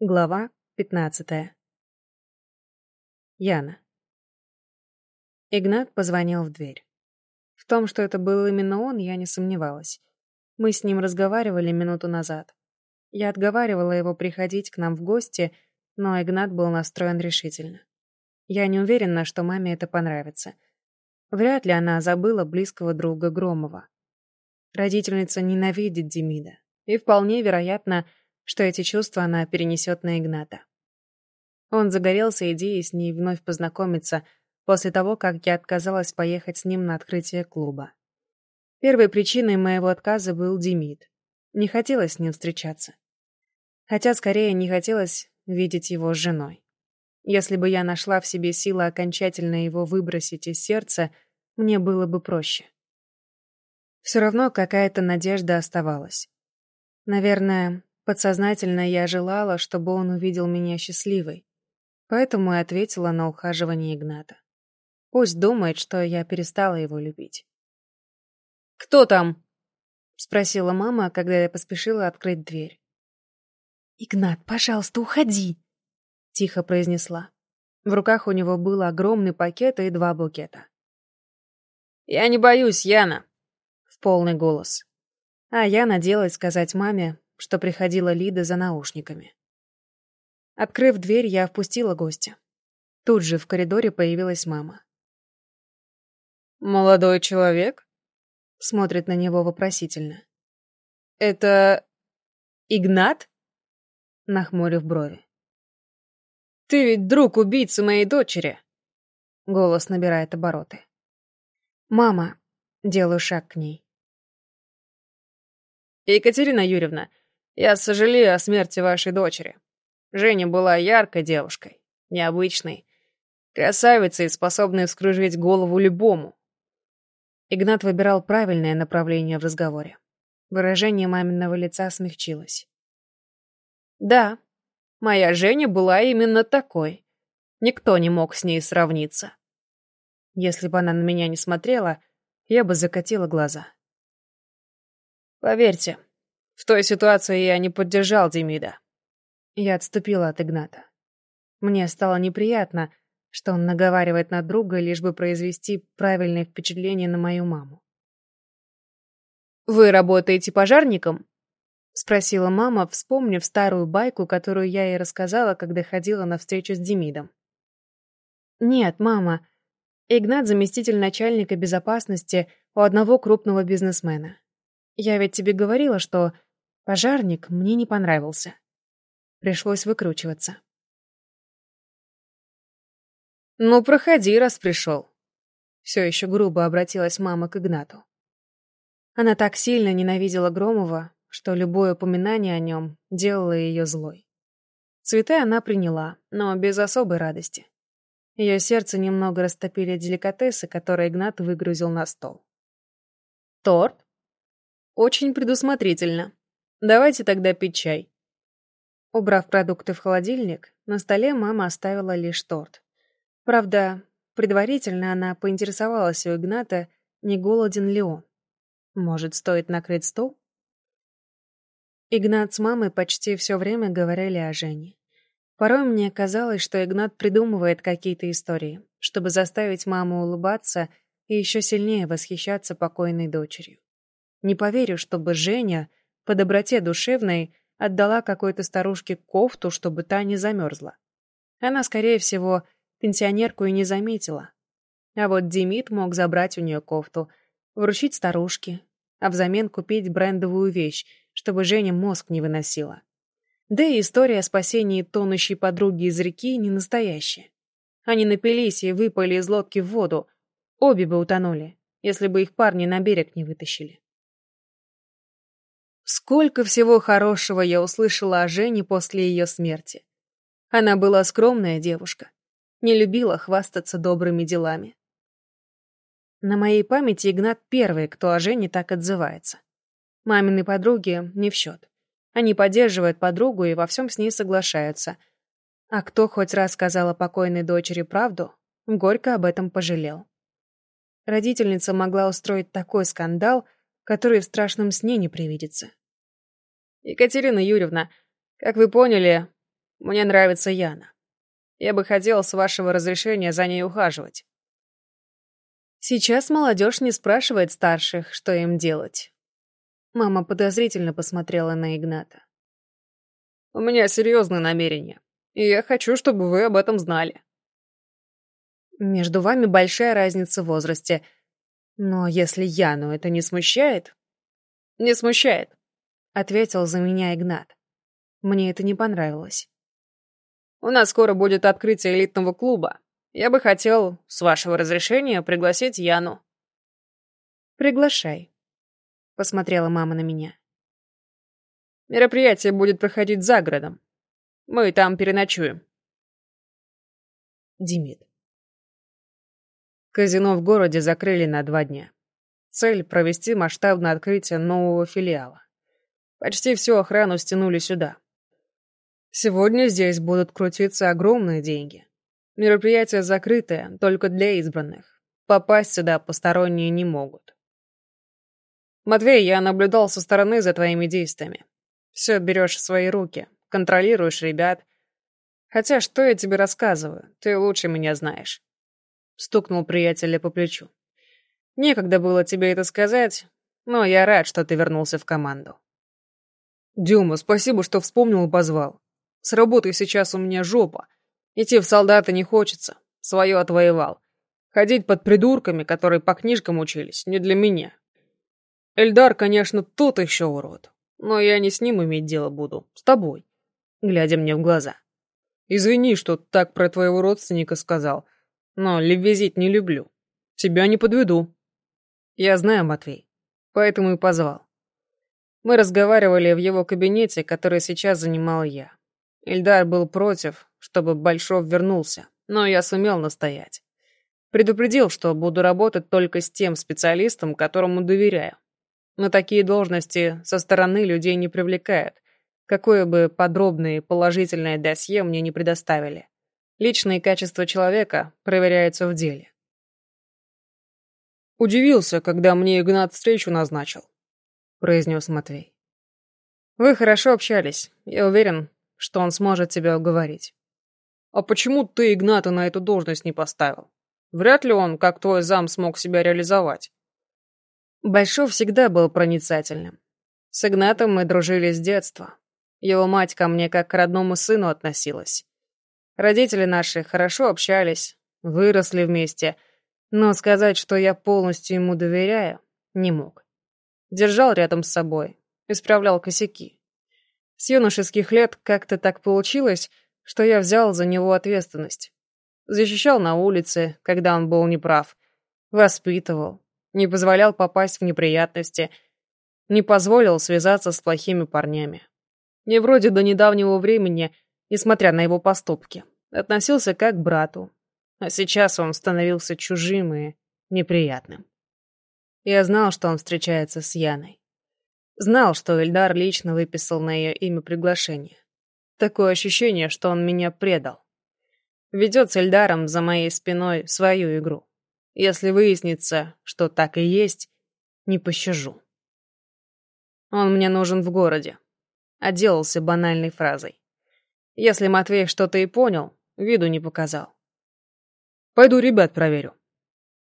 Глава 15. Яна. Игнат позвонил в дверь. В том, что это был именно он, я не сомневалась. Мы с ним разговаривали минуту назад. Я отговаривала его приходить к нам в гости, но Игнат был настроен решительно. Я не уверена, что маме это понравится. Вряд ли она забыла близкого друга Громова. Родительница ненавидит Демида. И вполне вероятно, что эти чувства она перенесет на Игната. Он загорелся идеей с ней вновь познакомиться после того, как я отказалась поехать с ним на открытие клуба. Первой причиной моего отказа был Демид. Не хотелось с ним встречаться. Хотя скорее не хотелось видеть его с женой. Если бы я нашла в себе силы окончательно его выбросить из сердца, мне было бы проще. Все равно какая-то надежда оставалась. Наверное, Подсознательно я желала, чтобы он увидел меня счастливой. Поэтому и ответила на ухаживание Игната. Пусть думает, что я перестала его любить. «Кто там?» — спросила мама, когда я поспешила открыть дверь. «Игнат, пожалуйста, уходи!» — тихо произнесла. В руках у него был огромный пакет и два букета. «Я не боюсь, Яна!» — в полный голос. А я надеялась сказать маме, что приходила Лида за наушниками. Открыв дверь, я впустила гостя. Тут же в коридоре появилась мама. «Молодой человек?» Смотрит на него вопросительно. «Это... Игнат?» Нахмурив брови. «Ты ведь друг убийцы моей дочери!» Голос набирает обороты. «Мама!» Делаю шаг к ней. «Екатерина Юрьевна, я сожалею о смерти вашей дочери. Женя была яркой девушкой, необычной, красавицей, способной вскружить голову любому. Игнат выбирал правильное направление в разговоре. Выражение маминого лица смягчилось. Да, моя Женя была именно такой. Никто не мог с ней сравниться. Если бы она на меня не смотрела, я бы закатила глаза. Поверьте, в той ситуации я не поддержал Демида. Я отступила от Игната. Мне стало неприятно, что он наговаривает на друга, лишь бы произвести правильное впечатление на мою маму. «Вы работаете пожарником?» — спросила мама, вспомнив старую байку, которую я ей рассказала, когда ходила на встречу с Демидом. «Нет, мама. Игнат — заместитель начальника безопасности у одного крупного бизнесмена. Я ведь тебе говорила, что Пожарник мне не понравился. Пришлось выкручиваться. «Ну, проходи, раз пришел». Все еще грубо обратилась мама к Игнату. Она так сильно ненавидела Громова, что любое упоминание о нем делало ее злой. Цветы она приняла, но без особой радости. Ее сердце немного растопили деликатесы, которые Игнат выгрузил на стол. «Торт? Очень предусмотрительно», Давайте тогда пить чай. Убрав продукты в холодильник, на столе мама оставила лишь торт. Правда, предварительно она поинтересовалась у Игната, не голоден ли он. Может, стоит накрыть стол? Игнат с мамой почти все время говорили о Жене. Порой мне казалось, что Игнат придумывает какие-то истории, чтобы заставить маму улыбаться и еще сильнее восхищаться покойной дочерью. Не поверю, чтобы Женя по доброте душевной отдала какой-то старушке кофту, чтобы та не замерзла. Она, скорее всего, пенсионерку и не заметила. А вот Демид мог забрать у нее кофту, вручить старушке, а взамен купить брендовую вещь, чтобы Женя мозг не выносила. Да и история о спасении тонущей подруги из реки не настоящая. Они напились и выпали из лодки в воду. Обе бы утонули, если бы их парни на берег не вытащили. Сколько всего хорошего я услышала о Жене после ее смерти. Она была скромная девушка, не любила хвастаться добрыми делами. На моей памяти Игнат первый, кто о Жене так отзывается. Мамины подруги не в счет. Они поддерживают подругу и во всем с ней соглашаются. А кто хоть раз сказал о покойной дочери правду, горько об этом пожалел. Родительница могла устроить такой скандал, который в страшном сне не привидится. Екатерина Юрьевна, как вы поняли, Мне нравится Яна. Я бы хотел с вашего разрешения за ней ухаживать. Сейчас молодежь не спрашивает старших, что им делать. Мама подозрительно посмотрела на Игната. У меня серьезные намерения, и я хочу, чтобы вы об этом знали. Между вами большая разница в возрасте. Но если Яну это не смущает... Не смущает, ответил за меня Игнат. Мне это не понравилось. У нас скоро будет открытие элитного клуба. Я бы хотел, с вашего разрешения, пригласить Яну. Приглашай, посмотрела мама на меня. Мероприятие будет проходить за городом. Мы там переночуем. Димит. Казино в городе закрыли на два дня. Цель — провести масштабное открытие нового филиала. Почти всю охрану стянули сюда. Сегодня здесь будут крутиться огромные деньги. Мероприятие закрытое, только для избранных. Попасть сюда посторонние не могут. Матвей, я наблюдал со стороны за твоими действиями. Все берешь в свои руки, контролируешь ребят. Хотя что я тебе рассказываю, ты лучше меня знаешь стукнул приятеля по плечу. Некогда было тебе это сказать, но я рад, что ты вернулся в команду. Дюма, спасибо, что вспомнил и позвал. С работой сейчас у меня жопа. Идти в солдаты не хочется. Свое отвоевал. Ходить под придурками, которые по книжкам учились, не для меня. Эльдар, конечно, тот еще урод. Но я не с ним иметь дело буду, с тобой. Глядя мне в глаза. Извини, что так про твоего родственника сказал. Но лебезить не люблю. Тебя не подведу. Я знаю, Матвей. Поэтому и позвал. Мы разговаривали в его кабинете, который сейчас занимал я. Ильдар был против, чтобы Большов вернулся, но я сумел настоять. Предупредил, что буду работать только с тем специалистом, которому доверяю. На такие должности со стороны людей не привлекают, какое бы подробное и положительное досье мне не предоставили. Личные качества человека проверяются в деле. «Удивился, когда мне Игнат встречу назначил», — произнес Матвей. «Вы хорошо общались. Я уверен, что он сможет тебя уговорить». «А почему ты Игната на эту должность не поставил? Вряд ли он, как твой зам, смог себя реализовать». Большов всегда был проницательным. С Игнатом мы дружили с детства. Его мать ко мне как к родному сыну относилась. Родители наши хорошо общались, выросли вместе, но сказать, что я полностью ему доверяю, не мог. Держал рядом с собой, исправлял косяки. С юношеских лет как-то так получилось, что я взял за него ответственность. Защищал на улице, когда он был неправ, воспитывал, не позволял попасть в неприятности, не позволил связаться с плохими парнями. Не вроде до недавнего времени – несмотря на его поступки. Относился как к брату. А сейчас он становился чужим и неприятным. Я знал, что он встречается с Яной. Знал, что Эльдар лично выписал на ее имя приглашение. Такое ощущение, что он меня предал. Ведет с Эльдаром за моей спиной свою игру. Если выяснится, что так и есть, не пощажу. Он мне нужен в городе. Отделался банальной фразой. Если Матвей что-то и понял, виду не показал. «Пойду ребят проверю».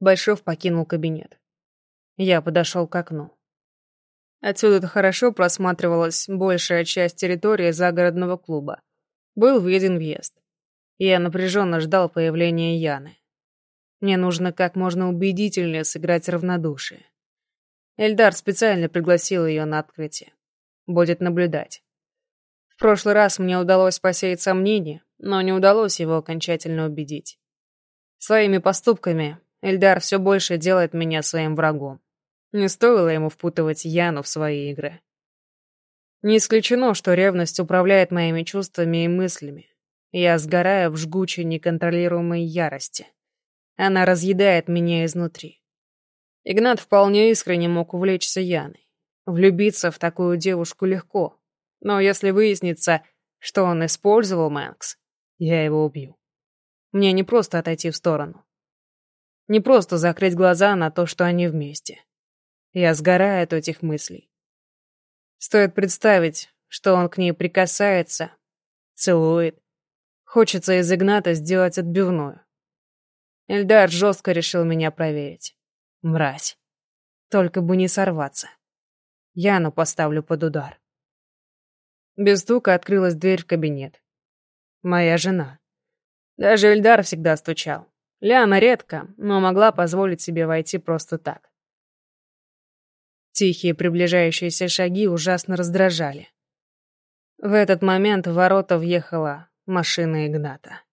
Большов покинул кабинет. Я подошел к окну. Отсюда-то хорошо просматривалась большая часть территории загородного клуба. Был виден въезд. Я напряженно ждал появления Яны. Мне нужно как можно убедительнее сыграть равнодушие. Эльдар специально пригласил ее на открытие. Будет наблюдать. В прошлый раз мне удалось посеять сомнения, но не удалось его окончательно убедить. Своими поступками Эльдар все больше делает меня своим врагом. Не стоило ему впутывать Яну в свои игры. Не исключено, что ревность управляет моими чувствами и мыслями. Я сгораю в жгучей неконтролируемой ярости. Она разъедает меня изнутри. Игнат вполне искренне мог увлечься Яной. Влюбиться в такую девушку легко, но если выяснится, что он использовал Мэнкс, я его убью. Мне не просто отойти в сторону. Не просто закрыть глаза на то, что они вместе. Я сгораю от этих мыслей. Стоит представить, что он к ней прикасается, Целует. Хочется из Игната сделать отбивную. Эльдар жестко решил меня проверить. Мразь. Только бы не сорваться. Яну поставлю под удар. Без стука открылась дверь в кабинет. Моя жена. Даже Эльдар всегда стучал. Ляна редко, но могла позволить себе войти просто так. Тихие приближающиеся шаги ужасно раздражали. В этот момент в ворота въехала машина Игната.